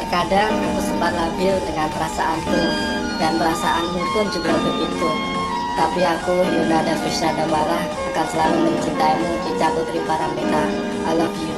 Terkadang aku sempat labil dengan perasaanku dan perasaanmu pun juga begitu. Tapi aku, Yuna dan Fisya Damara, akan selalu mencintaimu, Cinta Putri Paramita. I love you.